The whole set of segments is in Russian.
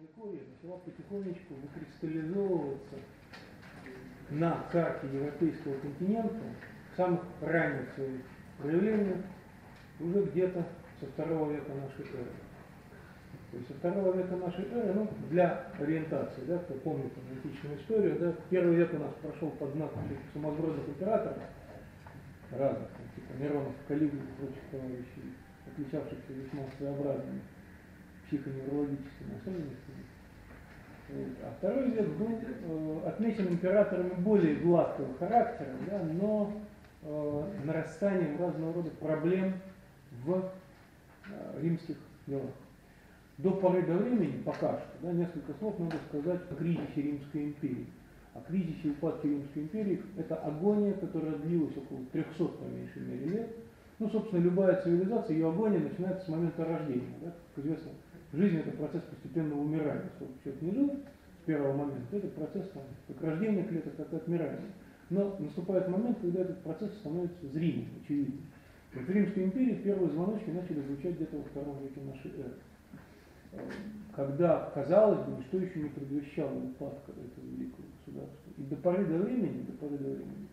средневековья начала потихонечку выкристаллизовываться на карте европейского континента в самых ранних своих проявлениях уже где-то со второго века нашей эры. То есть со второго века нашей эры, ну, для ориентации, да, кто помнит античную историю, да, первый век у нас прошел под знаком сумасбродных императоров, разных, типа Миронов, Калигулы и прочих товарищей, отличавшихся весьма своеобразными психоневрологическими особенностями. А второй век был э, отмечен императорами более гладкого характера, да, но э, нарастанием разного рода проблем в э, римских делах. До поры до времени, пока что, да, несколько слов надо сказать о кризисе Римской империи. О кризисе и упадке Римской империи – это агония, которая длилась около 300, по меньшей мере, лет. Ну, собственно, любая цивилизация, ее агония начинается с момента рождения. Да? Как известно, жизнь – это процесс постепенного умирания. Сколько человек не жил с первого момента, это процесс там, как рождения клеток, так и отмирания. Но наступает момент, когда этот процесс становится зримым, очевидным. Вот в Римской империи первые звоночки начали звучать где-то во втором веке нашей эры когда, казалось бы, ничто еще не предвещало упадка этого великого государства. И до поры до времени, до поры до времени,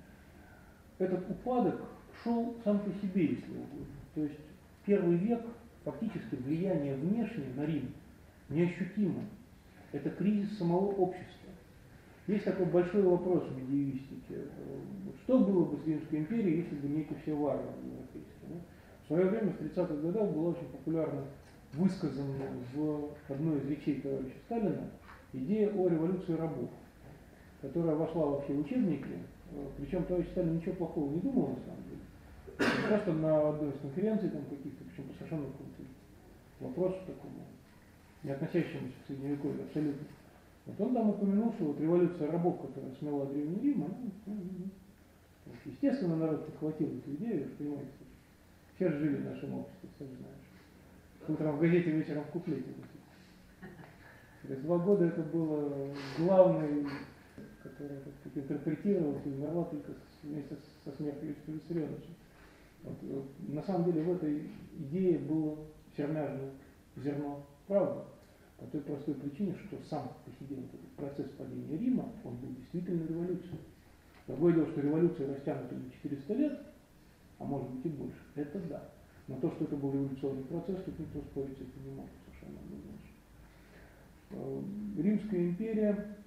этот упадок шел сам по себе, если угодно. То есть первый век, фактически влияние внешнее на Рим неощутимо. Это кризис самого общества. Есть такой большой вопрос в медиевистике. Что было бы с Римской империей, если бы не эти все варвары европейские? В свое время, в 30-х годах, была очень популярна высказанную в одной из речей товарища Сталина идея о революции рабов, которая вошла вообще в учебники, причем товарищ Сталин ничего плохого не думал на самом деле. Просто на одной из конференций там каких-то, причем совершенно вопросу такому, не относящемуся к средневековью абсолютно. Вот он там упомянул, что вот революция рабов, которая смела Древний Рим, она, ну, ну, естественно, народ подхватил эту идею, понимаете, все жили в нашем обществе, все знаешь. Утром в газете, вечером в куплете. Есть два года это было главное, которое так сказать, интерпретировалось и умерла только вместе со смертью Иосифа Виссарионовича. Вот, вот, на самом деле в этой идее было сермяжное зерно правды. По той простой причине, что сам по себе этот процесс падения Рима, он был действительно революцией. Другое дело, что революция растянута на 400 лет, а может быть и больше, это да. Но то, что это был революционный процесс, тут никто спорить этим не мог совершенно однозначно. Э, Римская империя,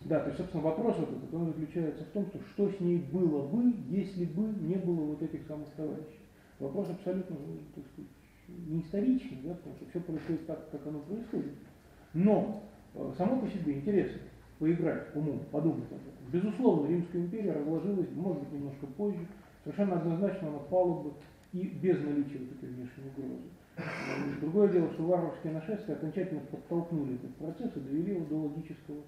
да, то есть, собственно, вопрос вот этот, он заключается в том, что что с ней было бы, если бы не было вот этих самых товарищей. Вопрос абсолютно, так сказать, не историчный, да, потому что все происходит так, как оно происходит. Но э, само по себе интересно поиграть умом, подумать об этом. Безусловно, Римская империя разложилась, может быть, немножко позже. Совершенно однозначно она пала бы и без наличия вот этой внешней угрозы. Другое дело, что варварские нашествия окончательно подтолкнули этот процесс и довели его до логического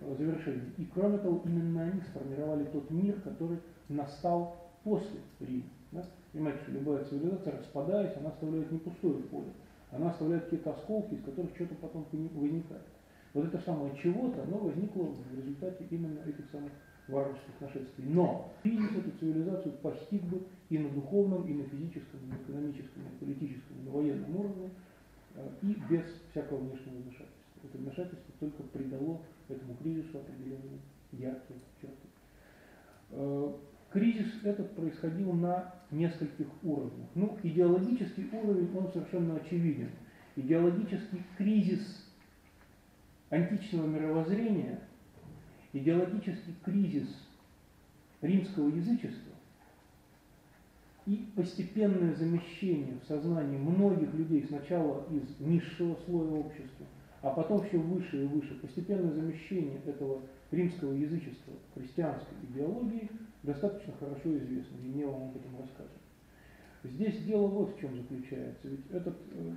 э, завершения. И кроме того, именно они сформировали тот мир, который настал после Рима. Да? Понимаете, что любая цивилизация, распадаясь, она оставляет не пустое поле, она оставляет какие-то осколки, из которых что-то потом возникает. Вот это самое чего-то, оно возникло в результате именно этих самых варварских нашествий. Но кризис эту цивилизацию постиг бы и на духовном, и на физическом, и на экономическом, и на политическом, и на военном уровне, э, и без всякого внешнего вмешательства. Это вмешательство только придало этому кризису определенные яркие черты. Кризис этот происходил на нескольких уровнях. Ну, идеологический уровень, он совершенно очевиден. Идеологический кризис античного мировоззрения – идеологический кризис римского язычества и постепенное замещение в сознании многих людей сначала из низшего слоя общества, а потом все выше и выше, постепенное замещение этого римского язычества христианской идеологии достаточно хорошо известно, и не вам об этом рассказывать. Здесь дело вот в чем заключается. Ведь этот э,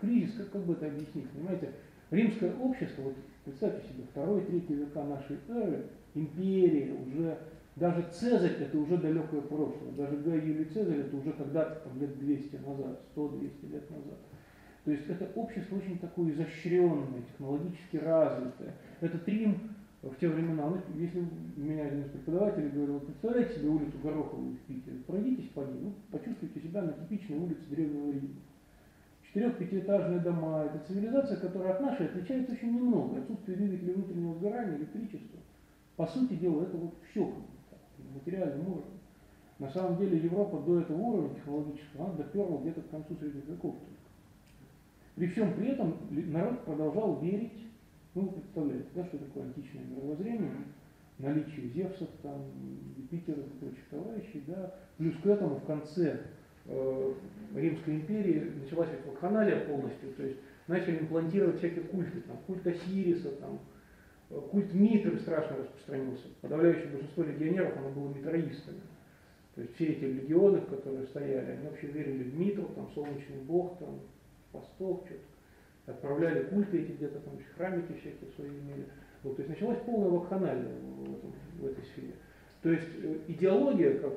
кризис, как, как бы это объяснить, понимаете, римское общество, вот Представьте себе, второй, третий века нашей эры, империя, уже даже Цезарь это уже далекое прошлое, даже Гай Юлий Цезарь это уже когда-то там, лет 200 назад, 100-200 лет назад. То есть это общество очень такое изощренное, технологически развитое. Этот Рим в те времена, ну, если меня один из преподавателей говорил, представляете себе улицу Гороховую в Питере, пройдитесь по ней, ну, почувствуйте себя на типичной улице Древнего Рима. четырех-пятиэтажные дома. Это цивилизация, которая от нашей отличается очень немного. Отсутствие двигателя внутреннего сгорания, электричества. По сути дела, это вот все в материальном уровне. На самом деле Европа до этого уровня технологического, она доперла где-то к концу средних. При всем при этом народ продолжал верить, ну вы представляете, да, что такое античное мировоззрение, наличие Зевсов, там, Юпитера и прочих товарищей, да, плюс к этому в конце э, Римской империи началась вакханалия полностью, то есть начали имплантировать всякие культы, там, культ Осириса, там, э, культ Митры страшно распространился. Подавляющее большинство легионеров, оно было митроистами. То есть все эти легионы, которые стояли, они вообще верили в Митру, там, солнечный бог, там, постов, что-то. Отправляли культы эти где-то там, храмики всякие свои имели. Вот, то есть началась полная вакханалия в, этом, в этой сфере. То есть э, идеология, как,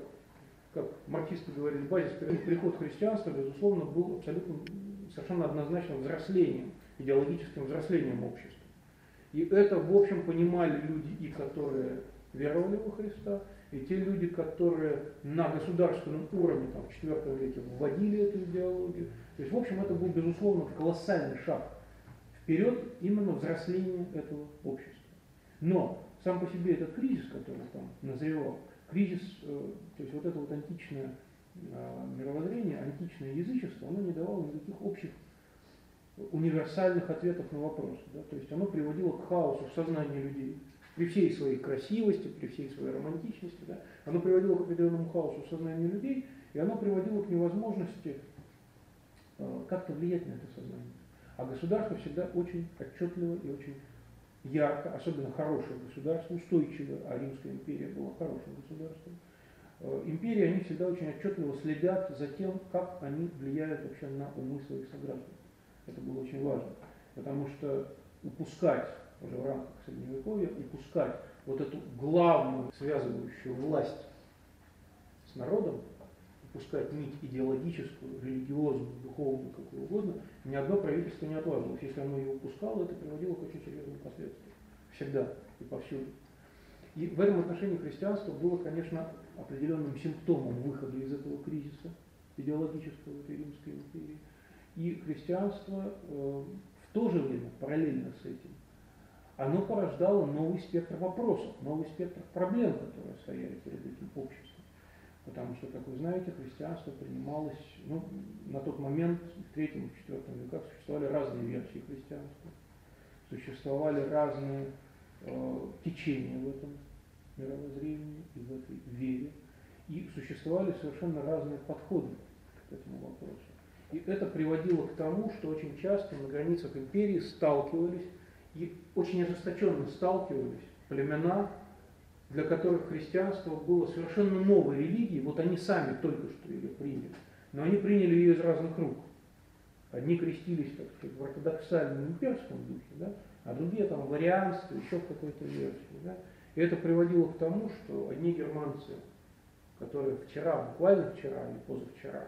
как марксисты говорили, базис приход христианства, безусловно, был абсолютно совершенно однозначно взрослением, идеологическим взрослением общества. И это, в общем, понимали люди, и которые веровали во Христа, и те люди, которые на государственном уровне там, в IV веке вводили эту идеологию. То есть, в общем, это был, безусловно, колоссальный шаг вперед именно взросление этого общества. Но сам по себе этот кризис, который там назревал, кризис, э, то есть вот это вот античное э, мировоззрение, античное язычество, оно не давало никаких общих универсальных ответов на вопросы. Да? То есть оно приводило к хаосу в сознании людей при всей своей красивости, при всей своей романтичности, да, оно приводило к определенному хаосу в сознании людей, и оно приводило к невозможности э, как-то влиять на это сознание. А государство всегда очень отчетливо и очень ярко, особенно хорошее государство, устойчивое, а Римская империя была хорошим государством. Э, империи, они всегда очень отчетливо следят за тем, как они влияют вообще на умы своих сограждан. Это было очень важно, потому что упускать уже в рамках Средневековья, упускать вот эту главную связывающую власть с народом, упускать нить идеологическую, религиозную, духовную, какую угодно, ни одно правительство не отважилось. Если оно ее упускало, это приводило к очень серьезным последствиям. Всегда и повсюду. И в этом отношении христианство было, конечно, определенным симптомом выхода из этого кризиса идеологического этой Римской империи. И христианство э, в то же время, параллельно с этим, оно порождало новый спектр вопросов, новый спектр проблем, которые стояли перед этим обществом. Потому что, как вы знаете, христианство принималось, ну, на тот момент, в третьем и четвертом веках существовали разные версии христианства, существовали разные э, течения в этом мировоззрении и в этой вере, и существовали совершенно разные подходы к этому вопросу. И это приводило к тому, что очень часто на границах империи сталкивались и очень ожесточенно сталкивались племена, для которых христианство было совершенно новой религией, вот они сами только что ее приняли, но они приняли ее из разных рук. Одни крестились, так сказать, в ортодоксальном имперском духе, да, а другие там в варианстве, еще в какой-то версии. Да. И это приводило к тому, что одни германцы, которые вчера, буквально вчера или позавчера,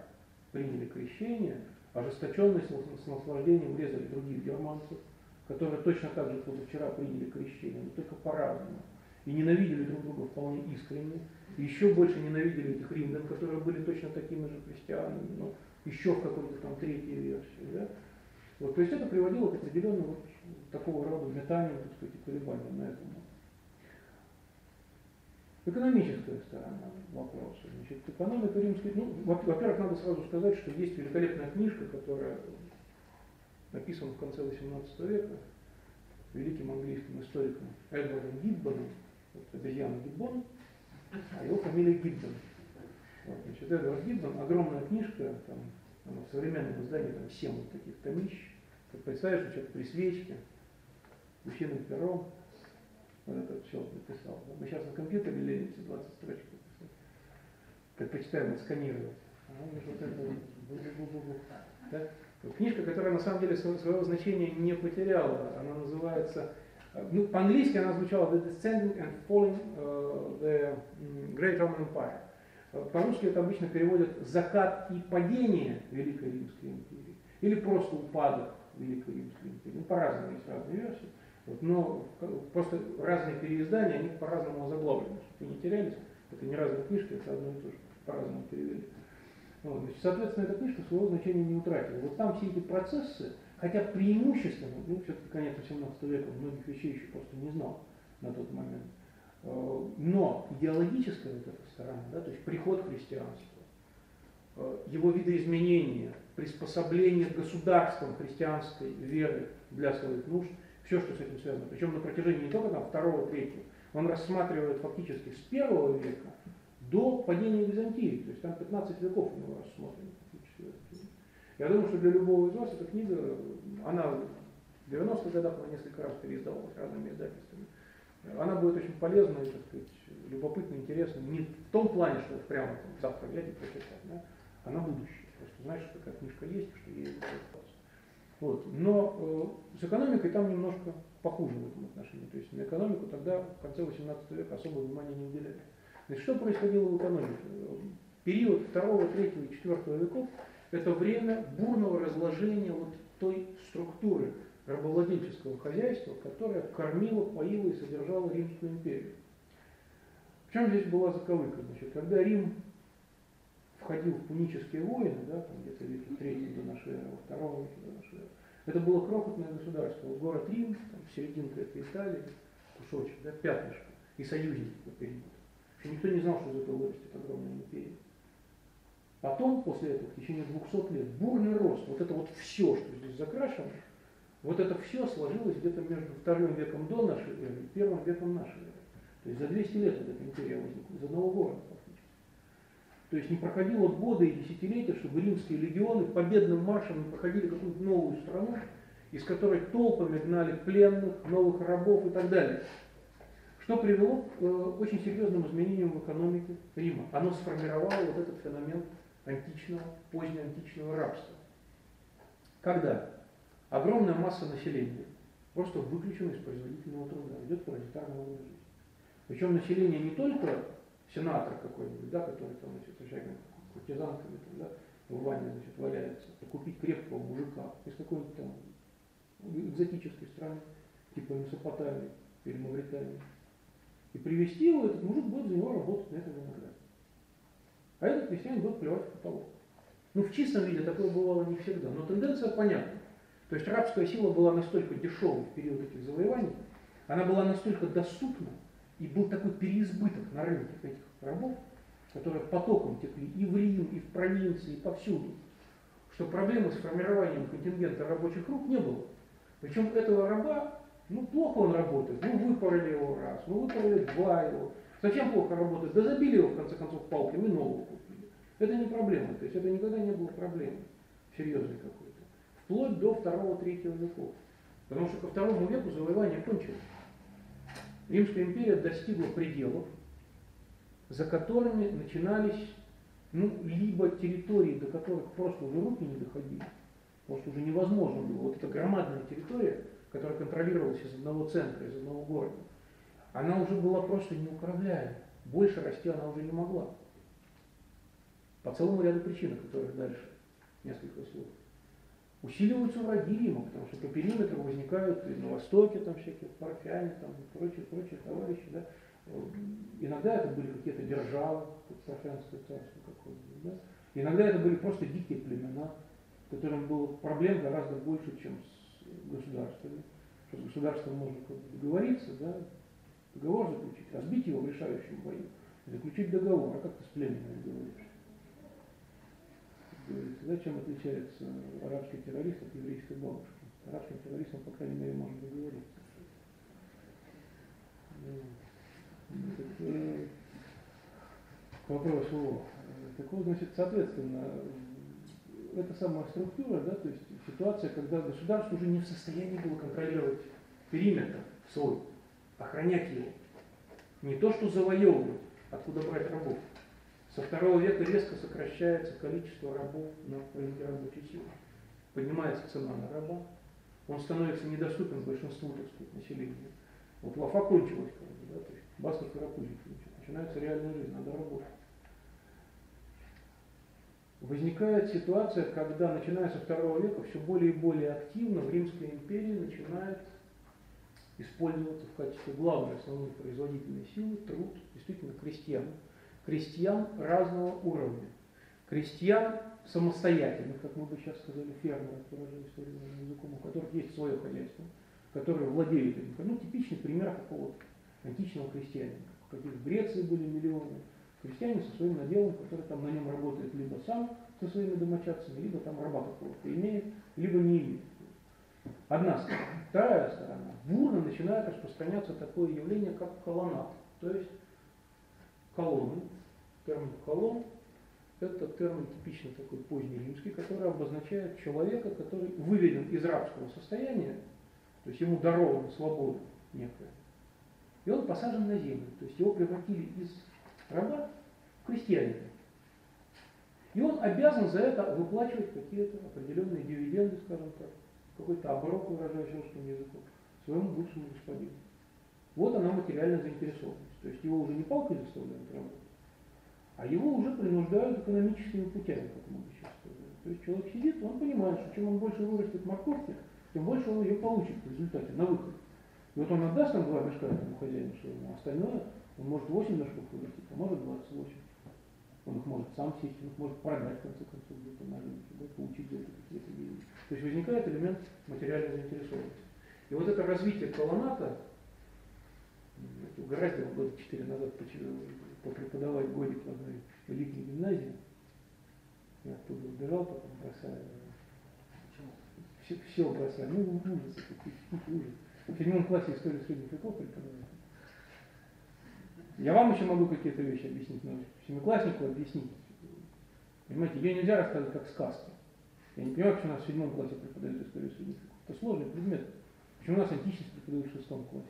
приняли крещение, ожесточенно с наслаждением резали других германцев, которые точно так же, как вчера приняли крещение, но только по-разному. И ненавидели друг друга вполне искренне. И еще больше ненавидели этих римлян, которые были точно такими же христианами, но еще в какой-то там третьей версии. Да? Вот, то есть это приводило к определенному вот такого рода метанию, так сказать, колебаниям на этом. Экономическая сторона вопроса. Значит, экономика римской... Ну, во-первых, надо сразу сказать, что есть великолепная книжка, которая написан в конце XVIII века великим английским историком Эдвардом Гиббоном, обезьяна Гиббон, а его фамилия Гиббон. Вот, значит, Эдвард Гиббон, огромная книжка, там, она в современном издании там 7 вот таких томищ. Как представляешь, что человек при свечке, гусиным пером, вот это все написал. Мы сейчас на компьютере ленимся 20 строчек написать. Предпочитаем отсканировать. А он вот это, да? Книжка, которая на самом деле своего значения не потеряла, она называется, ну, по-английски она звучала The Descending and Falling uh, the Great Roman Empire. Э, по-русски это обычно переводят «закат и падение Великой Римской империи» или просто «упадок Великой Римской империи». Ну, по-разному есть разные версии. Вот, но просто разные переиздания, они по-разному озаглавлены, чтобы не терялись. Это не разные книжки, это одно и то же, по-разному перевели. Вот, значит, соответственно, эта книжка своего значения не утратила. Вот там все эти процессы, хотя преимущественно, ну, все-таки конец 18 века многих вещей еще просто не знал на тот момент, э, но идеологическая вот эта сторона, да, то есть приход христианства, э, его видоизменение, приспособление государством христианской веры для своих нужд, все, что с этим связано. Причем на протяжении не только там, второго, третьего, он рассматривает фактически с первого века до падения Византии. То есть там 15 веков у него рассмотрено. Я думаю, что для любого из вас эта книга, она в 90-х годах она несколько раз переиздавалась разными издательствами. Она будет очень полезной, так сказать, любопытной, интересной. Не в том плане, что прямо там, завтра взять и прочитать, да? а на будущее. Просто знаешь, что такая книжка есть, что ей будет вот. Но э, с экономикой там немножко похуже в этом отношении. То есть на экономику тогда в конце 18 века особого внимания не уделяли. Значит, что происходило в экономике? Период 2, 3 и 4 веков – это время бурного разложения вот той структуры рабовладельческого хозяйства, которая кормила, поила и содержала Римскую империю. В чем здесь была заковыка? Значит, когда Рим входил в пунические войны, да, там где-то веке третьем до нашей эры, во втором веке до нашей эры, это было крохотное государство. Вот город Рим, там, серединка это Италия, кусочек, да, пятнышко, и союзники по периоду. Еще никто не знал, что из этого вырастет огромная империя. Потом, после этого, в течение 200 лет, бурный рост, вот это вот все, что здесь закрашено, вот это все сложилось где-то между вторым веком до нашей эры и первым веком нашей эры. То есть за 200 лет вот эта империя возникла, из одного города фактически. То есть не проходило года и десятилетия, чтобы римские легионы победным маршем проходили какую-то новую страну, из которой толпами гнали пленных, новых рабов и так далее что привело к э, очень серьезным изменениям в экономике Рима. Оно сформировало вот этот феномен античного, позднеантичного рабства. Когда огромная масса населения просто выключена из производительного труда, идет паразитарный образ жизни. Причем население не только сенатор какой-нибудь, да, который там, значит, всякими куртизанками там, да, в ванне значит, валяется, купить крепкого мужика из какой-нибудь там экзотической страны, типа Месопотамии или Мавритании, и привести его, этот мужик будет за него работать на этом винограде. Этот крестьянин будет плевать в потолок. Ну, в чистом виде такое бывало не всегда, но тенденция понятна. То есть рабская сила была настолько дешевой в период этих завоеваний, она была настолько доступна, и был такой переизбыток на рынке этих рабов, которые потоком текли и в Рим, и в провинции, и повсюду, что проблемы с формированием контингента рабочих рук не было. Причем этого раба ну, плохо он работает. Ну, выпороли его раз, ну, выпороли два его. Зачем плохо работает? Да забили его, в конце концов, нового купили. Это не проблема. То есть это никогда не было проблемой серьезной какой-то. Вплоть до второго-третьего веков. Потому что ко второму веку завоевание кончилось. Римская империя достигла пределов, за которыми начинались ну, либо территории, до которых просто уже руки не доходили, потому что уже невозможно было. Вот эта громадная территория, которая контролировалась из одного центра, из одного города, она уже была просто неуправляема. Больше расти она уже не могла. По целому ряду причин, о которых дальше несколько слов. Усиливаются враги Рима, потому что по периметру возникают и на востоке там всякие парфяне там, и прочие, прочие товарищи. Да? Иногда это были какие-то державы, как парфянское царство какое-нибудь. Да? Иногда это были просто дикие племена, которым было проблем гораздо больше, чем с государствами, что с государством можно договориться, да, договор заключить, разбить его в решающем бою, заключить договор, а как ты с племенем говоришь? Да, чем отличается арабский террорист от еврейской бабушки? Арабским террористом, по крайней мере, можно договориться. Так, э, к вопросу, так вот, значит, соответственно, эта самая структура, да, то есть ситуация, когда государство уже не в состоянии было контролировать периметр свой, охранять его. Не то, что завоевывать, откуда брать рабов. Со второго века резко сокращается количество рабов на рынке рабочей силы. Поднимается цена на раба, он становится недоступен большинству так сказать, населения. Вот лафа кончилась, да, то есть басков и начинается реальная жизнь, надо работать возникает ситуация, когда, начиная со второго века, все более и более активно в Римской империи начинает использоваться в качестве главной основной производительной силы труд действительно крестьян. Крестьян разного уровня. крестьян самостоятельных, как мы бы сейчас сказали, фермеров, выражаясь современным языком, у которых есть свое хозяйство, которые владеют этим. Ну, типичный пример какого-то античного крестьянина. Каких в Греции были миллионы. Крестьянин со своим наделом, который там на нем работает либо сам со своими домочадцами, либо там раба какого-то имеет, либо не имеет. Одна сторона. Вторая сторона. Бурно начинает распространяться такое явление, как колоннад. То есть колонны, термин колонн, это термин типично такой поздний римский, который обозначает человека, который выведен из рабского состояния, то есть ему дарована свобода некая, и он посажен на землю, то есть его превратили из раба в крестьянина. И он обязан за это выплачивать какие-то определенные дивиденды, скажем так, какой-то оборот, выражаясь русским языком, своему бывшему господину. Вот она материальная заинтересованность. То есть его уже не палкой заставляют работать, а его уже принуждают экономическими путями, как мы сейчас сказали. То есть человек сидит, он понимает, что чем он больше вырастет морковки, тем больше он ее получит в результате, на выходе. И вот он отдаст там два мешка этому хозяину своему, а остальное он может 8 мешков вырастить, а может 28. Он их может сам съесть, он их может продать в конце концов где-то на рынке, да, получить это какие-то деньги. То есть возникает элемент материальной заинтересованности. И вот это развитие колоната, угораздило года 4 назад попреподавать годик в одной элитной гимназии. Я оттуда убежал, потом бросаю. Все, все бросаю. Ну, ужас, это ужас. В седьмом классе историю средних веков преподавать. Я вам еще могу какие-то вещи объяснить, но семикласснику объяснить. Понимаете, ее нельзя рассказывать как сказки. Я не понимаю, почему у нас в седьмом классе преподают историю средних веков. Это сложный предмет. Почему у нас античность преподают в шестом классе?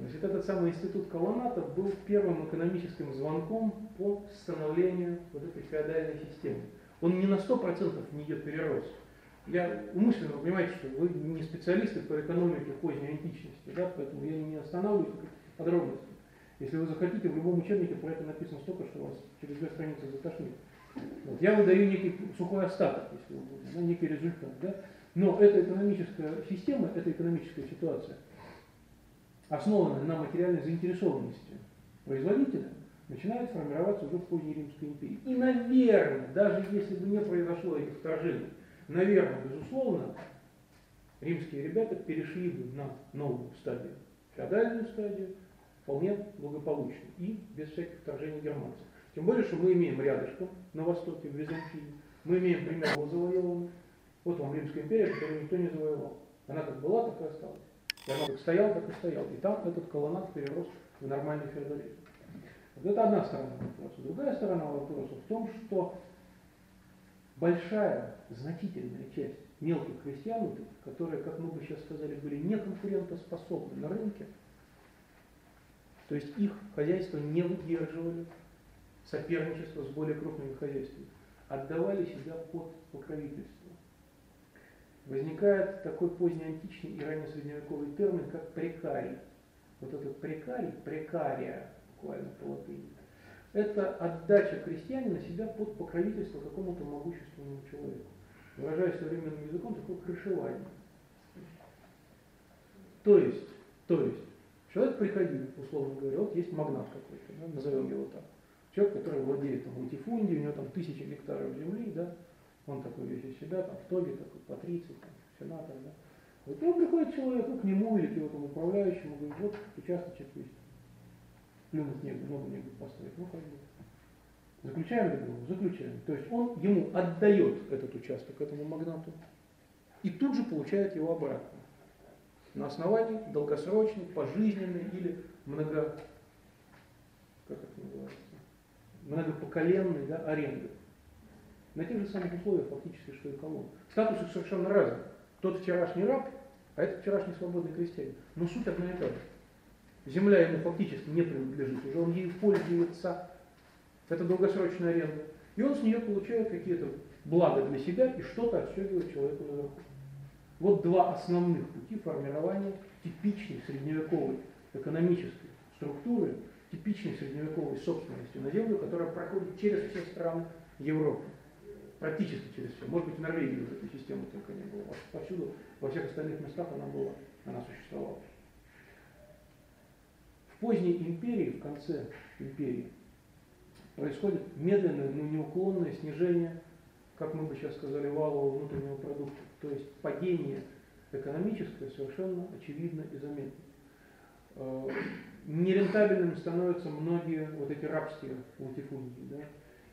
Значит, этот самый институт Колоната был первым экономическим звонком по становлению вот этой феодальной системы. Он не на 100% не ее перерос. Я умышленно, понимаете, что вы не специалисты по экономике поздней античности, да, поэтому я не останавливаюсь на подробностях. Если вы захотите, в любом учебнике про это написано столько, что вас через две страницы затошнит. Вот. Я выдаю некий сухой остаток, если угодно, некий результат. Да? Но эта экономическая система, эта экономическая ситуация, основанная на материальной заинтересованности производителя, начинает формироваться уже в поздней Римской империи. И, наверное, даже если бы не произошло этих вторжений, наверное, безусловно, римские ребята перешли бы на новую стадию, феодальную стадию, вполне благополучно и без всяких вторжений германцев. Тем более, что мы имеем рядышком на востоке, в Византии, мы имеем пример завоеванный. Вот вам Римская империя, которую никто не завоевал. Она как была, так и осталась. И как стояла, так и стояла. И там этот колоннад перерос в нормальный феодализм. Вот это одна сторона вопроса. Другая сторона вопроса в том, что большая, значительная часть мелких крестьян, которые, как мы бы сейчас сказали, были неконкурентоспособны на рынке, то есть их хозяйства не выдерживали соперничество с более крупными хозяйствами, отдавали себя под покровительство. Возникает такой позднеантичный и раннесредневековый термин, как прекарий. Вот этот прекарий, прекария, буквально по латыни, это отдача крестьянина себя под покровительство какому-то могущественному человеку. Выражаясь современным языком, такое крышевание. То есть, то есть, Человек приходил, условно говоря, вот есть магнат какой-то, да, назовем его так. Человек, который владеет там латифундией, у него там тысячи гектаров земли, да, он такой весь из себя, там в тоге такой, патриций, там, сенатор, да. Вот он приходит человек ну, к нему или к его там управляющему, говорит, вот участочек есть, плюнуть негу, много негу поставить, ну как бы. Заключаем договор? Заключаем. То есть он ему отдает этот участок этому магнату и тут же получает его обратно на основании долгосрочной, пожизненной или много, как это называется, многопоколенной да, аренды. На тех же самых условиях фактически, что и колонн. Статус их совершенно разный. Тот вчерашний раб, а этот вчерашний свободный крестьянин. Но суть одна и та же. Земля ему фактически не принадлежит, уже он ею пользуется. Это долгосрочная аренда. И он с нее получает какие-то блага для себя и что-то отстегивает человеку наверху. Вот два основных пути формирования типичной средневековой экономической структуры, типичной средневековой собственности на землю, которая проходит через все страны Европы. Практически через все. Может быть, в Норвегии уже эта система только не была. Повсюду, во всех остальных местах она была, она существовала. В поздней империи, в конце империи, происходит медленное, но неуклонное снижение, как мы бы сейчас сказали, валового внутреннего продукта. То есть падение экономическое совершенно очевидно и заметно. Э, нерентабельными становятся многие вот эти рабские латифундии. Да?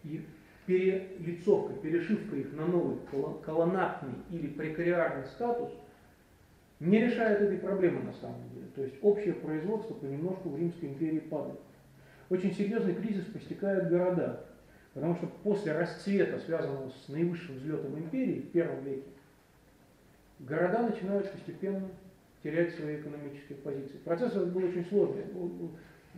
И перелицовка, перешивка их на новый колонатный или прекариарный статус не решает этой проблемы на самом деле. То есть общее производство понемножку в Римской империи падает. Очень серьезный кризис постигает города, потому что после расцвета, связанного с наивысшим взлетом империи в первом веке, города начинают постепенно терять свои экономические позиции. Процесс этот был очень сложный.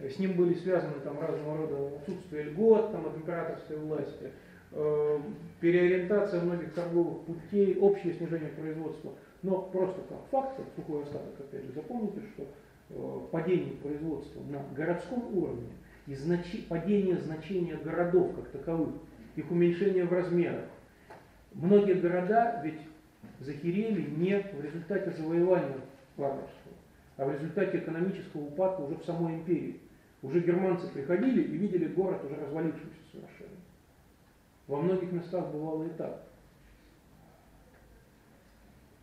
С ним были связаны там разного рода отсутствие льгот там, от императорской власти, э, переориентация многих торговых путей, общее снижение производства. Но просто как факт, сухой остаток, опять же, запомните, что э, падение производства на городском уровне и значи, падение значения городов как таковых, их уменьшение в размерах. Многие города ведь захерели не в результате завоевания варварства, а в результате экономического упадка уже в самой империи. Уже германцы приходили и видели город уже развалившимся совершенно. Во многих местах бывало и так.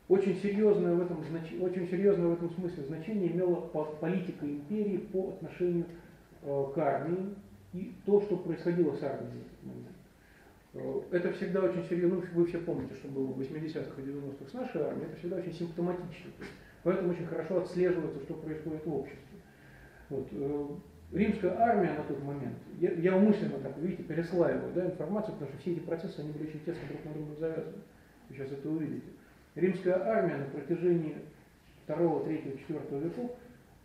Очень серьезное в этом, очень серьезное в этом смысле значение имела политика империи по отношению э, к армии и то, что происходило с армией в этот момент. Э, это всегда очень серьезно, ну, вы все помните, что было в 80-х и 90-х с нашей армией, это всегда очень симптоматично. Поэтому очень хорошо отслеживается, что происходит в обществе. Вот. Римская армия на тот момент, я, я умышленно так, видите, переслаиваю да, информацию, потому что все эти процессы, они были очень тесно друг на друга завязаны. Вы сейчас это увидите. Римская армия на протяжении 2, 3, 4 веков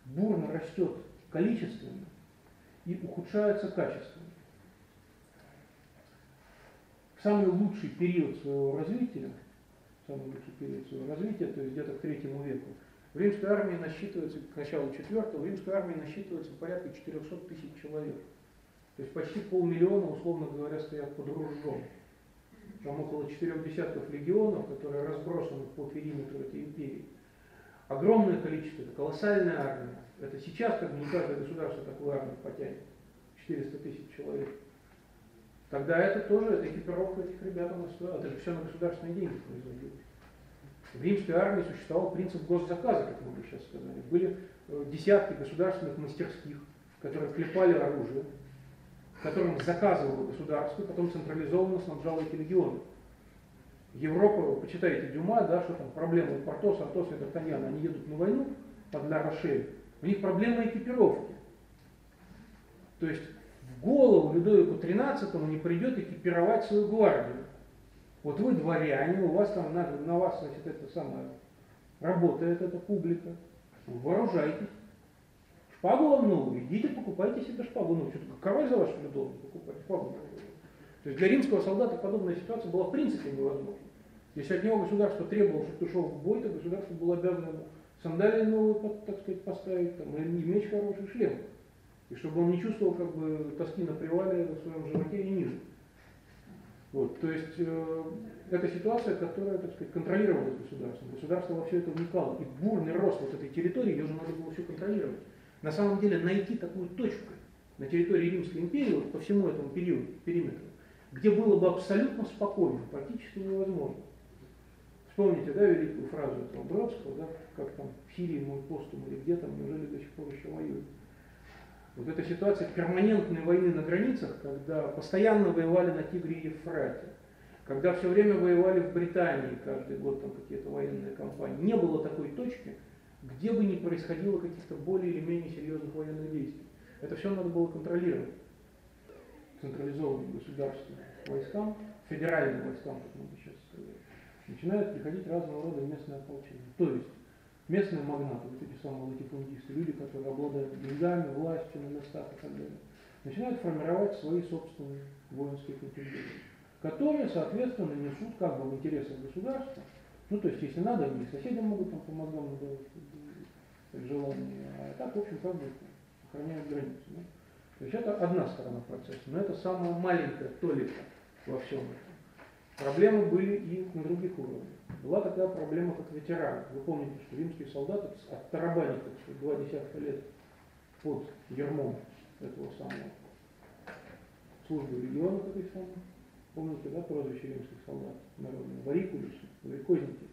бурно растет количественно и ухудшается качественно. В самый лучший период своего развития, самый лучший период своего развития, то есть где-то к третьему веку, в римской армии насчитывается, к началу четвертого, в римской армии насчитывается порядка 400 тысяч человек. То есть почти полмиллиона, условно говоря, стоят под ружьем. Там около четырех десятков легионов, которые разбросаны по периметру этой империи. Огромное количество, это колоссальная армия. Это сейчас, как не каждое государство такую армию потянет. 400 тысяч человек. Тогда это тоже, это экипировка этих ребят, она стоила. Это же все на государственные деньги производилось. В римской армии существовал принцип госзаказа, как мы бы сейчас сказали. Были э, десятки государственных мастерских, которые клепали оружие, которым заказывало государство, потом централизованно снабжало эти легионы. Европа, почитайте Дюма, да, что там проблемы Портос, Атос и Д'Артаньян, они едут на войну под Ля у них проблема экипировки. То есть в голову Людовику XIII не придет экипировать свою гвардию. Вот вы дворяне, у вас там на, на вас, значит, это самое, работает эта публика, вооружайтесь. Шпагу вам новую, идите покупайте себе шпагу новую. Что-то король за вашу должен покупать шпагу. То есть для римского солдата подобная ситуация была в принципе невозможна. Если от него государство требовало, чтобы ты шел в бой, то государство было обязано ему сандалии новые, так сказать, поставить, там, и меч хороший, шлем. И чтобы он не чувствовал как бы тоски на привале в своем животе и ниже. Вот, то есть э, это ситуация, которая, так сказать, контролировалась государством. Государство во все это вникало. И бурный рост вот этой территории, ее же надо было все контролировать. На самом деле найти такую точку на территории Римской империи, вот по всему этому периоду, периметру, где было бы абсолютно спокойно, практически невозможно. Вспомните, да, великую фразу этого Бродского, да, как там в Сирии мой постум или где там, неужели до сих пор еще воюют. Вот эта ситуация перманентной войны на границах, когда постоянно воевали на Тигре и Ефрате, когда все время воевали в Британии, каждый год там какие-то военные кампании, не было такой точки, где бы не происходило каких-то более или менее серьезных военных действий. Это все надо было контролировать централизованным государственным войскам, федеральным войскам, как мы сейчас сказали, начинают приходить разного рода местные ополчения. То есть местные магнаты, вот эти самые латифундисты, люди, которые обладают деньгами, властью на местах и так далее, начинают формировать свои собственные воинские контингенты, которые, соответственно, несут как бы в интересах государства, ну, то есть, если надо, они соседям могут там по мозгам надавать, при желании, а так, в общем, как бы охраняют границу. Да? То есть, это одна сторона процесса, но это самая маленькая толика во всем этом. Проблемы были и на других уровнях. Была такая проблема, как ветераны. Вы помните, что римские солдаты оттарабанили два десятка лет под ермом этого самого службу в регионах этой самой. Помните, да, прозвище римских солдат народные? Варикулисы, варикозники.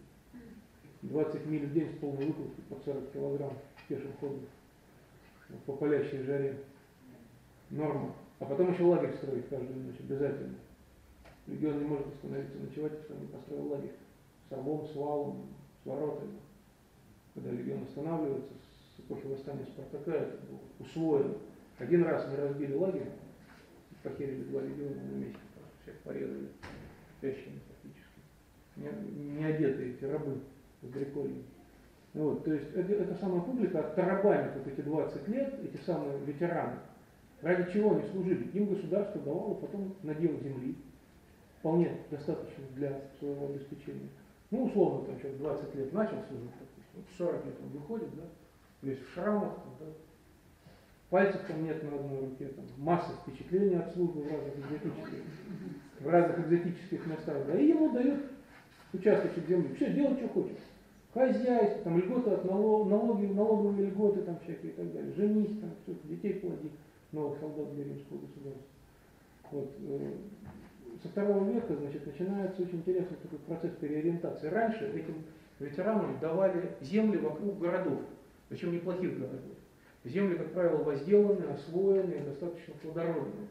20 миль в день с полной выкладкой по 40 килограмм пешим ходом по палящей жаре. Норма. А потом еще лагерь строить каждую ночь обязательно. Легион не может остановиться ночевать, если он не построил лагерь. С орлом, с воротами. Когда легион останавливается, эпохи восстания Спартака это было усвоено. Один раз мы разбили лагерь, похерили два легиона на месте, всех порезали, спящими фактически. Не, не одетые эти рабы с дрекольем. Вот, то есть это, эта самая публика оттарабанит вот эти 20 лет, эти самые ветераны, ради чего они служили. Им государство давало потом надел земли, вполне достаточно для своего обеспечения. Ну, условно, там человек 20 лет начал служить, вот 40 лет он выходит, да, весь в шрамах, да, пальцев там нет на одной руке, там, масса впечатлений от службы в разных экзотических, в разных экзотических местах, да, и ему дают участочек земли. Все, делай, что хочешь. Хозяйство, там льготы от налог, налоги, налоговые льготы там всякие и так далее. Женись, там, все, детей плоди, новых солдат для римского государства. Вот. Со второго века, значит, начинается очень интересный такой процесс переориентации. Раньше этим ветеранам давали земли вокруг городов, причем неплохих городов. Земли, как правило, возделанные, освоенные, достаточно плодородные.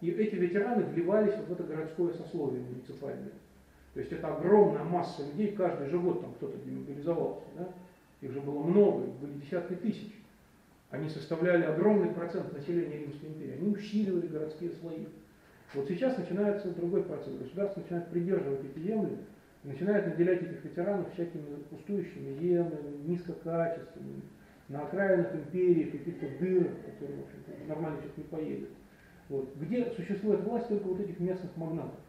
И эти ветераны вливались вот в это городское сословие муниципальное. То есть это огромная масса людей, каждый же год там кто-то демобилизовался. Да? Их же было много, их были десятки тысяч. Они составляли огромный процент населения Римской империи. Они усиливали городские слои. Вот сейчас начинается другой процесс. Государство начинает придерживать эти земли, начинает наделять этих ветеранов всякими пустующими землями, низкокачественными, на окраинах империи, каких-то дырах, которые, в общем-то, нормально сейчас не поедет. Вот. Где существует власть только вот этих местных магнатов.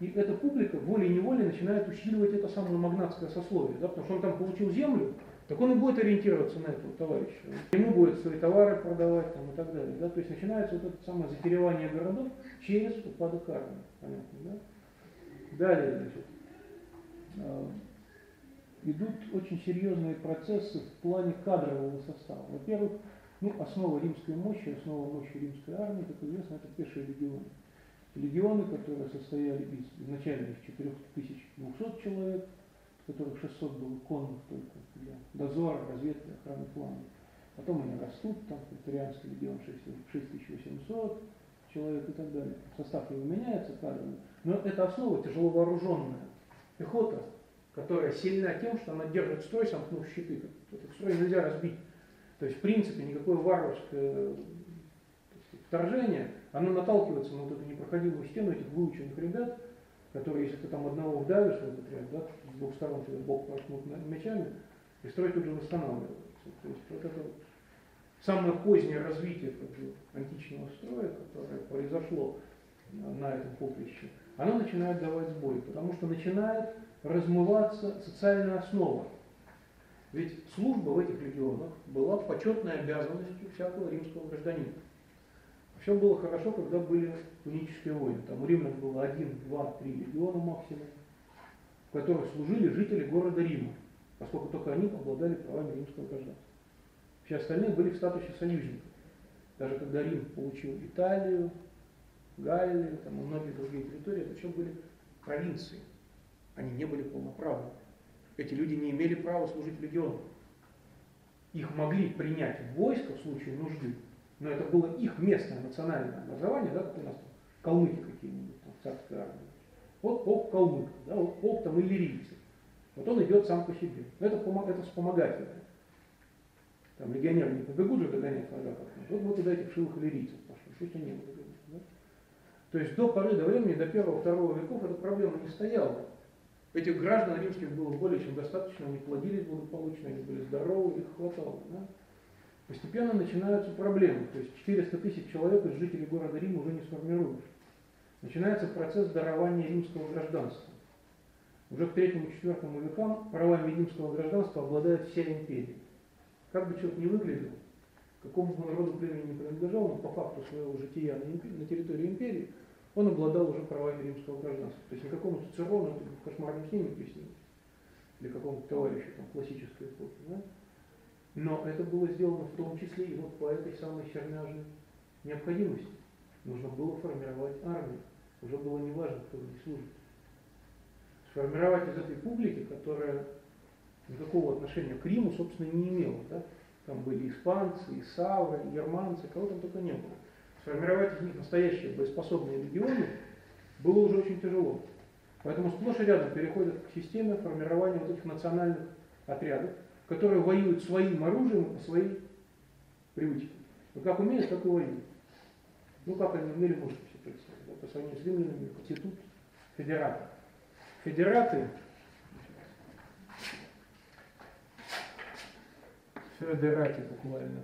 И эта публика волей-неволей начинает усиливать это самое магнатское сословие, да, потому что он там получил землю, так он и будет ориентироваться на этого товарища. Ему будет свои товары продавать там, и так далее. Да? То есть начинается вот это самое затеревание городов через упадок армии. Понятно, да? Далее, значит, а, идут очень серьезные процессы в плане кадрового состава. Во-первых, ну, основа римской мощи, основа мощи римской армии, как известно, это пешие легионы легионы, которые состояли из изначально из 4200 человек, которых 600 было конных только для дозора, разведки, охраны плана. Потом они растут, там Притарианский легион 6800 человек и так далее. Состав его меняется кадровый. Но это основа тяжело вооруженная пехота, которая сильна тем, что она держит строй, сомкнув щиты. Этот строй нельзя разбить. То есть, в принципе, никакое варварское вторжение – оно наталкивается на вот эту непроходимую стену этих выученных ребят, которые, если ты там одного вдавишь в этот ряд, да, с двух сторон тебе бок проткнут мечами, и строй тут же восстанавливается. То есть вот это самое позднее развитие как бы, античного строя, которое произошло на этом поприще, оно начинает давать сбой, потому что начинает размываться социальная основа. Ведь служба в этих легионах была почетной обязанностью всякого римского гражданина. Все было хорошо, когда были пунические войны. Там у римлян было один, два, три легиона максимум, в которых служили жители города Рима, поскольку только они обладали правами римского гражданства. Все остальные были в статусе союзников. Даже когда Рим получил Италию, Галлию, там, и многие другие территории, это все были провинции. Они не были полноправными. Эти люди не имели права служить в легионах. Их могли принять в войско в случае нужды, но это было их местное национальное образование, да, как у нас калмыки какие-нибудь там, царской армии. Вот полк калмык, да, вот полк там иллирийцы. Вот он идет сам по себе. Но это, это вспомогательное. Там легионеры не побегут же догонять врага Вот, вот туда этих шилых иллирийцев пошли, пусть они будут да? То есть до поры до времени, до первого-второго веков эта проблема не стояла. Этих граждан римских было более чем достаточно, они плодились благополучно, они были здоровы, их хватало. Да? Постепенно начинаются проблемы, то есть 400 тысяч человек из жителей города Рима уже не сформируешь. Начинается процесс дарования римского гражданства. Уже к третьему-четвертому векам правами римского гражданства обладает вся империя. Как бы человек ни выглядел, какому бы народу племени не принадлежал, но по факту своего жития на, территории империи, он обладал уже правами римского гражданства. То есть никакому Цицерону кошмарным сне не приснилось. Или какому-то товарищу там, классической эпохи. Да? Но это было сделано в том числе и вот по этой самой черняжной необходимости. нужно было формировать армию. Уже было неважно, кто здесь служит. Сформировать из этой публики, которая никакого отношения к Риму, собственно, не имела. Да? Там были испанцы, и савры, и германцы, кого там только не было. Сформировать из них настоящие боеспособные легионы было уже очень тяжело. Поэтому сплошь и рядом переходят к системе формирования вот этих национальных отрядов, которые воюют своим оружием по своей привычке. Ну как умеют, так и воюют. Ну как они умели, можете себе представить. Да? По сравнению с римлянами, институт федерата. Федераты Федерати буквально.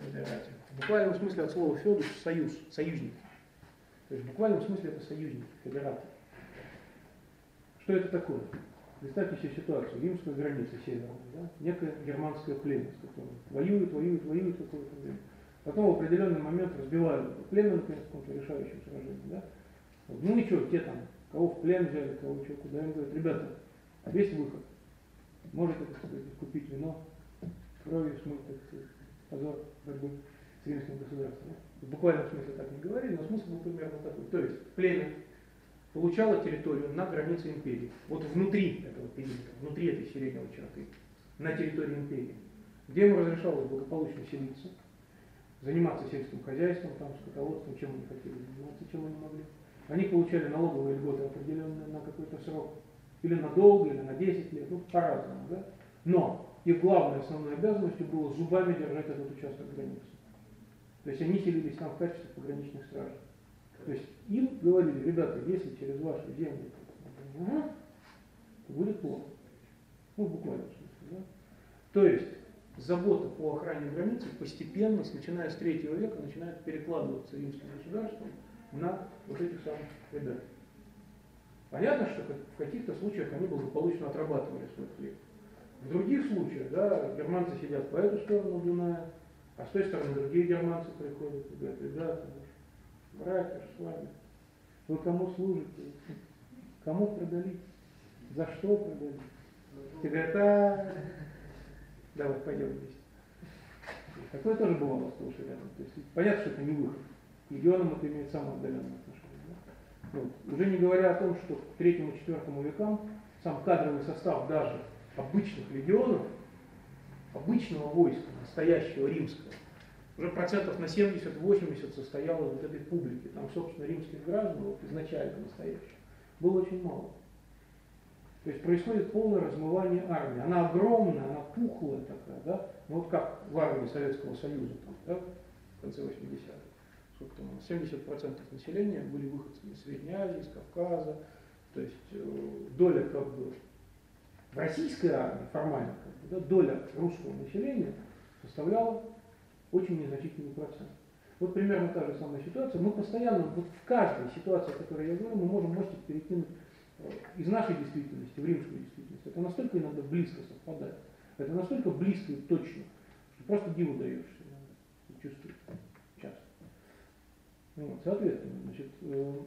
Федерати. В буквальном смысле от слова федус союз, союзник. То есть в буквальном смысле это союзник, федераты. Что это такое? Представьте себе ситуацию, римская граница северная, да? некое германское племя, с которым воюют, воюют, воюют какое-то время. Потом в определенный момент разбивают племя, наконец, в каком-то решающем сражении. Да? Ну и что, те там, кого в плен взяли, кого что, куда им говорят, ребята, а есть выход. Можете, так сказать, купить вино, кровью смыть, так сказать, позор борьбы с римским государством. В буквальном смысле так не говорили, но смысл был примерно такой. То есть племя получало территорию на границе империи. Вот внутри этого периметра, внутри этой среднего черты, на территории империи, где ему разрешалось благополучно селиться, заниматься сельским хозяйством, там, скотоводством, чем они хотели заниматься, чем они могли. Они получали налоговые льготы определенные на какой-то срок, или на долго, или на 10 лет, ну, по-разному, да? Но их главной основной обязанностью было зубами держать этот участок границы. То есть они селились там в качестве пограничных стражей. То есть им говорили, ребята, если через вашу землю ага, то будет плохо. Ну, в буквальном смысле. Да? То есть забота по охране границы постепенно, начиная с третьего века, начинает перекладываться римским государством на вот этих самых ребят. Понятно, что в каких-то случаях они благополучно отрабатывали свой хлеб. В других случаях, да, германцы сидят по эту сторону Дуная, а с той стороны другие германцы приходят говорят, ребята, братья с вами, вы кому служите? Кому продали? За что продали? Ты говорят, давай пойдем вместе. Такое тоже бывало сплошь рядом. То есть, понятно, что это не выход. К легионам это имеет самое отдаленное отношение. Да? Вот. Уже не говоря о том, что к третьему-четвертому векам сам кадровый состав даже обычных легионов, обычного войска, настоящего римского, уже процентов на 70-80 состояло вот этой публики. Там, собственно, римских граждан, вот изначально настоящих, было очень мало. То есть происходит полное размывание армии. Она огромная, она пухлая такая, да? Ну вот как в армии Советского Союза там, да? в конце 80-х. Сколько там, 70% населения были выходцами из Средней Азии, из Кавказа. То есть э, доля как бы в российской армии, формально, как бы, да, доля русского населения составляла очень незначительный процент. Вот примерно та же самая ситуация. Мы постоянно, вот в каждой ситуации, о которой я говорю, мы можем мостик перекинуть э, из нашей действительности в римскую действительность. Это настолько иногда близко совпадает. Это настолько близко и точно, что просто диву даешься, чувствуешь часто. Ну вот, соответственно, значит, э,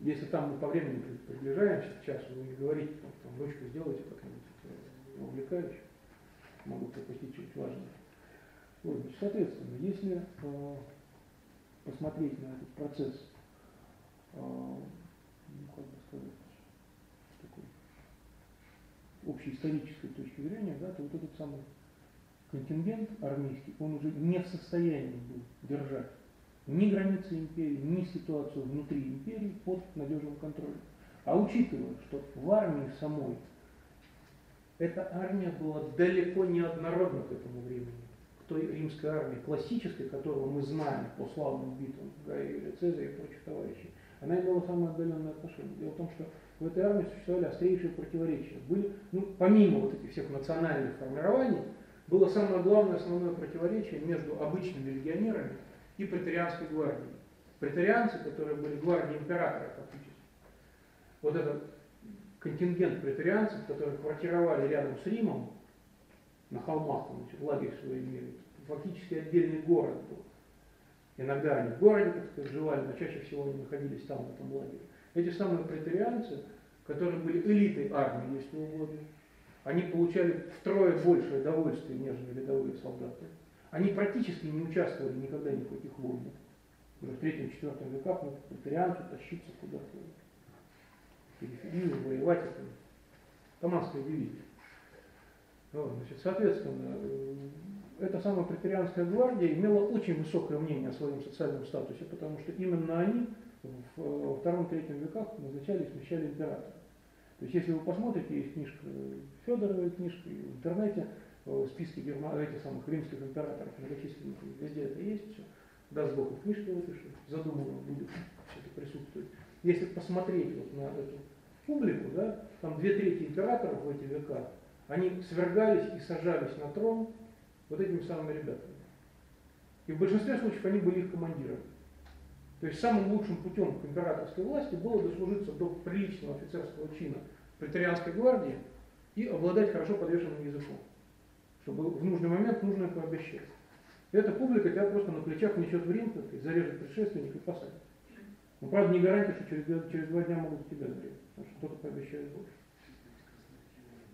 если там мы по времени приближаемся к часу, вы не говорите, там, ручку сделайте как-нибудь увлекающе, могу пропустить чуть важное. Соответственно, если э, посмотреть на этот процесс, э, ну, как бы сказать, такой общеисторической точки зрения, да, то вот этот самый контингент армейский, он уже не в состоянии был держать ни границы империи, ни ситуацию внутри империи под надежным контролем. А учитывая, что в армии самой эта армия была далеко не однородна к этому времени, той римской армии классической, которую мы знаем по славным битвам Гая Цезаря и прочих товарищей, она имела самое отдаленное отношение. Дело в том, что в этой армии существовали острейшие противоречия. Были, ну, помимо вот этих всех национальных формирований, было самое главное основное противоречие между обычными легионерами и претерианской гвардией. Претерианцы, которые были гвардией императора фактически, вот этот контингент претерианцев, которые квартировали рядом с Римом, на холмах, там, значит, лагерь свой имели, фактически отдельный город был. Иногда они в городе, так сказать, жевали, но чаще всего они находились там, в этом лагере. Эти самые претерианцы, которые были элитой армии, если угодно, они получали втрое большее удовольствие, нежели рядовые солдаты. Они практически не участвовали никогда ни в каких войнах. Уже в третьем-четвертом веках мы претарианцу тащиться куда-то периферию, воевать это Таманская дивизия. Вот, значит, соответственно, э, эта самая претерианская гвардия имела очень высокое мнение о своем социальном статусе, потому что именно они во втором-третьем веках назначали и смещали императора. То есть, если вы посмотрите, есть книжка Федоровой, книжка в интернете, э, списки герма... этих самых римских императоров многочисленных, везде это есть все. Даст Бог, в книжке выпишу, задумано будет это присутствует. Если посмотреть вот на эту публику, да, там две трети императоров в эти века, они свергались и сажались на трон вот этими самыми ребятами. И в большинстве случаев они были их командирами. То есть самым лучшим путем к императорской власти было дослужиться до приличного офицерского чина претарианской гвардии и обладать хорошо подвешенным языком, чтобы в нужный момент нужно пообещать. И эта публика тебя просто на плечах несет в Рим, и зарежет предшественник и посадит. Но правда не гарантия, что через, через два дня могут тебя зарезать, потому что кто-то пообещает больше.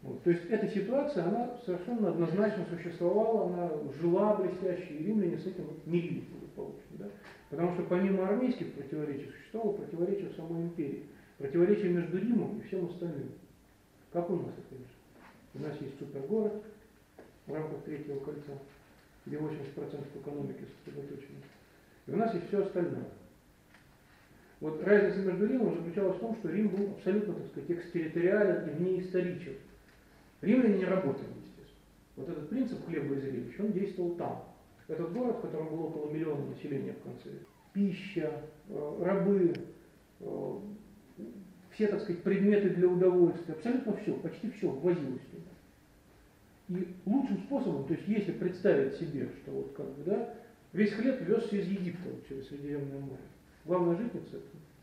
Вот. То есть эта ситуация, она совершенно однозначно существовала, она жила блестяще, и римляне с этим мирились благополучно. Да? Потому что помимо армейских противоречий существовало противоречие в самой империи, противоречие между Римом и всем остальным. Как у нас это. У нас есть супергород в рамках третьего кольца, где 80% экономики сосредоточено. И у нас есть все остальное. Вот разница между Римом заключалась в том, что Рим был абсолютно, так сказать, экстерриториален и вне историчен. Римляне не работали, естественно. Вот этот принцип хлеба и зрелища, он действовал там. Этот город, в котором было около миллиона населения в конце. Пища, э, рабы, э, все, так сказать, предметы для удовольствия, абсолютно все, почти все возилось туда. И лучшим способом, то есть если представить себе, что вот как бы, да, весь хлеб везся из Египта вот, через Средиземное море. Главная житница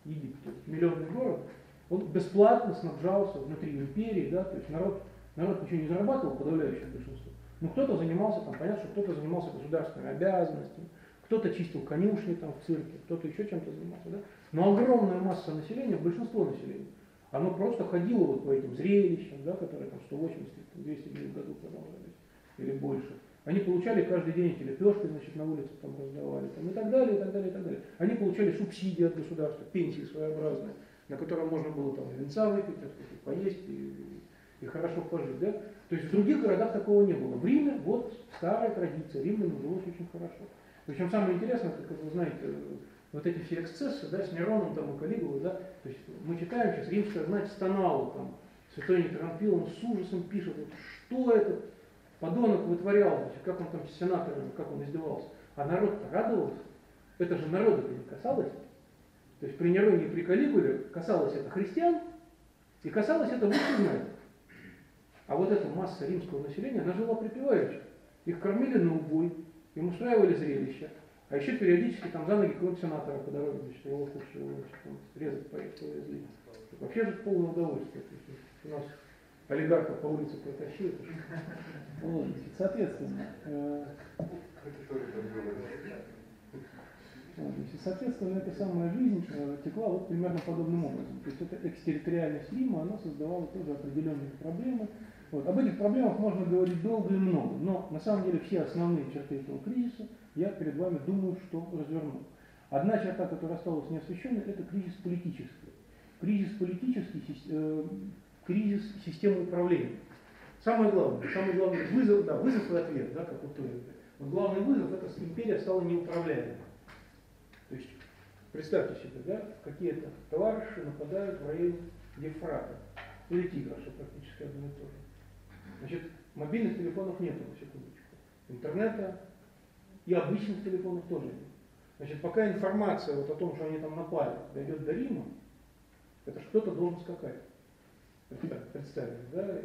есть миллионный город, он бесплатно снабжался внутри империи, да, то есть народ, народ ничего не зарабатывал, подавляющее большинство. Ну, кто-то занимался, там, понятно, что кто-то занимался государственными обязанностями, кто-то чистил конюшни там в цирке, кто-то еще чем-то занимался, да? Но огромная масса населения, большинство населения, оно просто ходило вот по этим зрелищам, да, которые там 180-200 дней в году продолжались, или больше. Они получали каждый день эти лепешки, значит, на улице там раздавали, там, и так далее, и так далее, и так далее. Они получали субсидии от государства, пенсии своеобразные, на которые можно было там венца выпить, так сказать, поесть и, и хорошо пожить, да? То есть в других городах такого не было. В Риме вот старая традиция, римлянам жилось очень хорошо. Причем самое интересное, как вы знаете, вот эти все эксцессы, да, с Нероном там и Калигулой, да, то есть мы читаем сейчас, римская знать стонала, там, святой Нетранфил, он с ужасом пишет, вот, что этот подонок вытворял, значит, как он там с сенаторами, как он издевался. А народ-то радовался. Это же народа-то не касалось. То есть при Нероне и при Калигуле касалось это христиан, и касалось это высших знать. А вот эта масса римского населения, она жила припеваючи. Их кормили на убой, им устраивали зрелища. А еще периодически там за ноги какого-то сенатора по дороге, значит, его кушали, резать повезли. Вообще же полное удовольствие. У нас олигарха по улице протащили. Вот, соответственно, э, соответственно, эта самая жизнь э, текла вот примерно подобным образом. То есть эта экстерриториальность Рима, она создавала тоже определенные проблемы, вот. Об этих проблемах можно говорить долго и много, но на самом деле все основные черты этого кризиса я перед вами думаю, что разверну. Одна черта, которая осталась неосвещенной, это кризис политический. Кризис политический, э, кризис системы управления. Самое главное, самый главный вызов, да, вызов и ответ, да, как у Туинга. Вот главный вызов, это империя стала неуправляемой. То есть, представьте себе, да, какие-то товарищи нападают в районе Ефрата или Тигра, что практически одно и то же. Значит, мобильных телефонов нет, на секундочку. Интернета и обычных телефонов тоже нет. Значит, пока информация вот о том, что они там напали, дойдет до Рима, это ж кто-то должен скакать. Представили, да?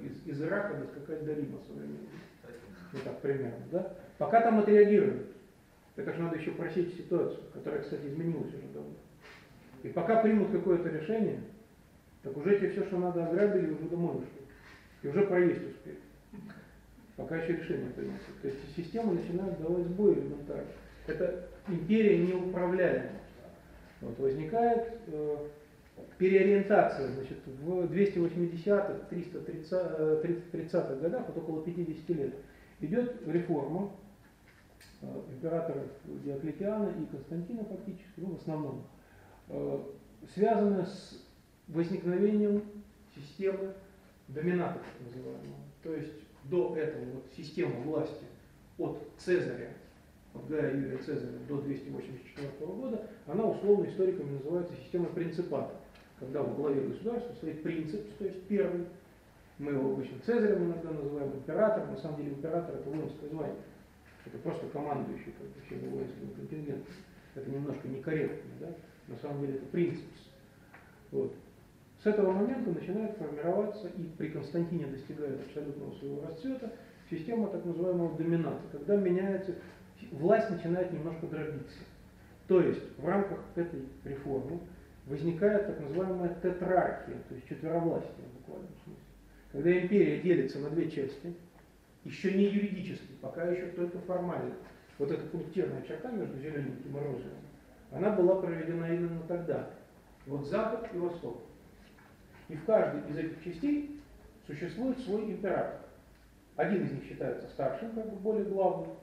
Из, из Ирака доскакать до Рима современного. Вот так примерно, да? Пока там отреагируют. Это же надо еще просить ситуацию, которая, кстати, изменилась уже давно. И пока примут какое-то решение, так уже эти все, что надо, ограбили, уже домой ушли. И уже проесть успели. Пока еще решение приносит. То есть система начинает давать сбой элементарно. Это империя неуправляемая. Вот возникает э, переориентация значит, в 280-х, 330-х годах, вот около 50 лет, идет реформа э, императоров Диоклетиана и Константина фактически, ну в основном, э, связанная с возникновением системы доминатов, так называемого. То есть до этого вот система власти от Цезаря, от Гая Юлия Цезаря до 284 года, она условно историками называется системой принципата когда во главе государства стоит принцип, то есть первый, мы его обычно Цезарем иногда называем, императором, на самом деле император это воинское звание, это просто командующий как бы, всеми воинскими контингентами. Это немножко некорректно, да? на самом деле это принцип. Вот. С этого момента начинает формироваться и при Константине достигает абсолютного своего расцвета система так называемого домината, когда меняется, власть начинает немножко дробиться. То есть в рамках этой реформы возникает так называемая тетрархия, то есть четверовластие в буквальном смысле. Когда империя делится на две части, еще не юридически, пока еще только формально. Вот эта пунктирная черта между зелененьким и розовым, она была проведена именно тогда. Вот Запад и Восток. И в каждой из этих частей существует свой император. Один из них считается старшим, как бы более главным,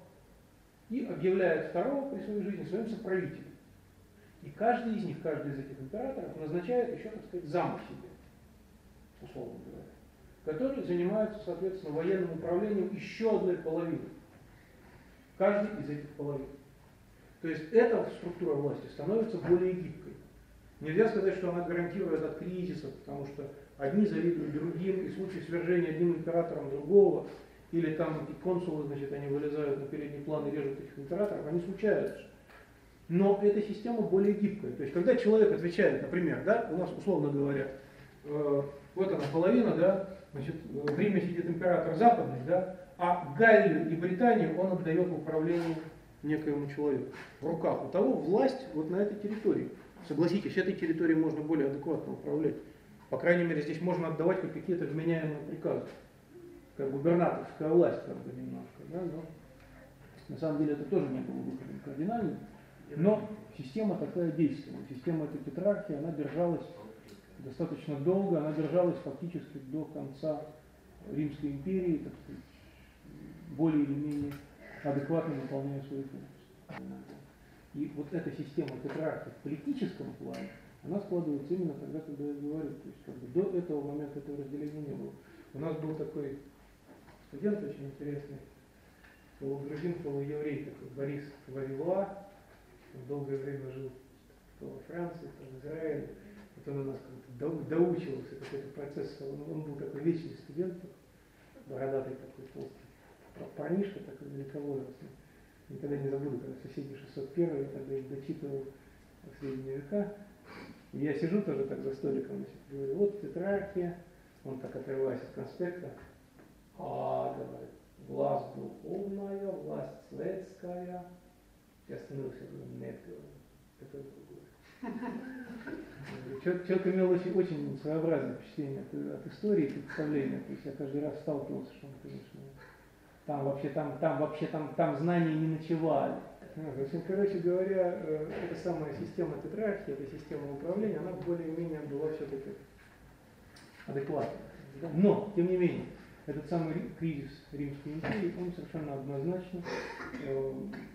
и объявляет второго при своей жизни своим соправителем. И каждый из них, каждый из этих императоров назначает еще, так сказать, замок себе, условно говоря, который занимается, соответственно, военным управлением еще одной половины. Каждый из этих половин. То есть эта структура власти становится более гибкой. Нельзя сказать, что она гарантирует от кризиса, потому что одни завидуют другим, и в случае свержения одним императором другого, или там и консулы, значит, они вылезают на передний план и режут этих императоров, они случаются но эта система более гибкая. То есть, когда человек отвечает, например, да, у нас, условно говоря, э, вот она половина, да, значит, в Риме сидит император западный, да, а Галлию и Британию он отдает в управление некоему человеку. В руках у того власть вот на этой территории. Согласитесь, этой территорией можно более адекватно управлять. По крайней мере, здесь можно отдавать как какие-то вменяемые приказы. Как губернаторская власть, как бы немножко, да, но на самом деле это тоже не было выходом кардинальным. Но система такая действенная. Система этой тетрархии, она держалась достаточно долго, она держалась фактически до конца Римской империи, так сказать, более или менее адекватно выполняя свои функции. И вот эта система тетрархии в политическом плане, она складывается именно тогда, когда я говорю. То есть как бы, до этого момента этого разделения не было. У нас был такой студент очень интересный, полугрузин, полуеврей такой, Борис Вавила, долгое время жил то во Франции, то в Израиле. Вот он у нас как-то доучивался какой-то процесс. Он, он был такой вечный студент, бородатый такой толстый парнишка такой великовозрастный. Никогда не забуду, когда соседи 601 я тогда их дочитывал в средние века. И я сижу тоже так за столиком, значит, говорю, вот тетрархия, он так отрываясь от конспекта, а, говорит, власть духовная, власть светская, я остановился, говорю, нет, говорю, какой Человек, человек имел очень, очень своеобразное впечатление от, от истории и представления. То есть я каждый раз сталкивался, что он, конечно, там вообще, там, там вообще, там, там знания не ночевали. В общем, короче говоря, э, эта самая система тетрархии, эта система управления, она более-менее была все-таки адекватна. Но, тем не менее, этот самый кризис Римской империи, он совершенно однозначно э,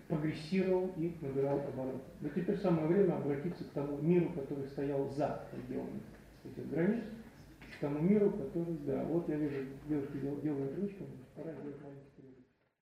прогрессировал и набирал обороты. Но теперь самое время обратиться к тому миру, который стоял за пределами этих границ, к тому миру, который, да, вот я вижу, девушки делают ручками, пора сделать